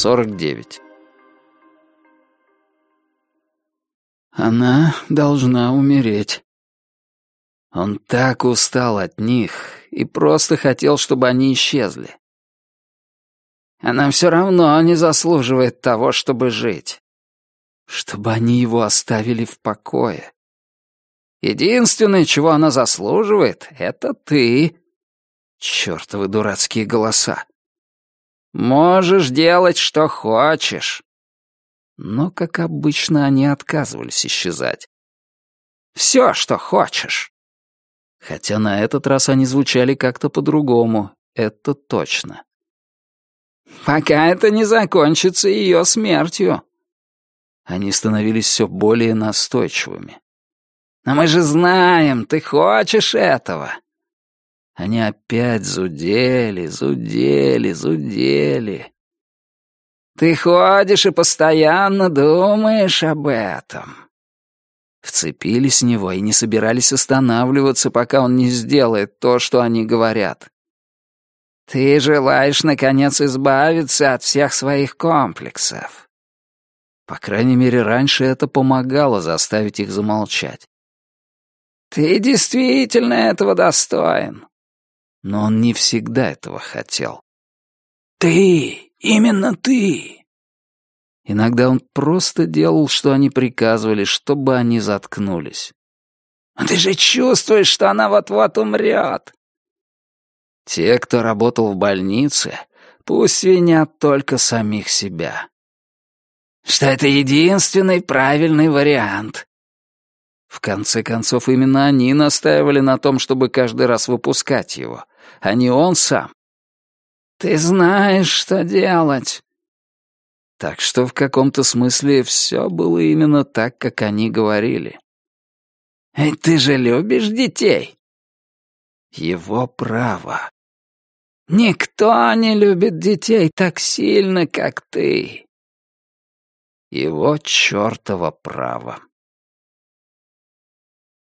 49. Она должна умереть. Он так устал от них и просто хотел, чтобы они исчезли. Она все равно не заслуживает того, чтобы жить. Чтобы они его оставили в покое. Единственное, чего она заслуживает, — это ты. Чёртовы дурацкие голоса. Можешь делать, что хочешь. Но, как обычно, они отказывались исчезать. Все, что хочешь. Хотя на этот раз они звучали как-то по-другому, это точно. Пока это не закончится ее смертью. Они становились все более настойчивыми. Но мы же знаем, ты хочешь этого. Они опять зудели, зудели, зудели. Ты ходишь и постоянно думаешь об этом. Вцепились в него и не собирались останавливаться, пока он не сделает то, что они говорят. Ты желаешь, наконец, избавиться от всех своих комплексов. По крайней мере, раньше это помогало заставить их замолчать. Ты действительно этого достоин. Но он не всегда этого хотел. Ты, именно ты. Иногда он просто делал, что они приказывали, чтобы они заткнулись. «А ты же чувствуешь, что она вот-вот умрет!» Те, кто работал в больнице, пусть винят только самих себя. Что это единственный правильный вариант. В конце концов, именно они настаивали на том, чтобы каждый раз выпускать его, а не он сам. «Ты знаешь, что делать. Так что в каком-то смысле все было именно так, как они говорили. «Эй, ты же любишь детей?» Его право. Никто не любит детей так сильно, как ты. Его чертово право.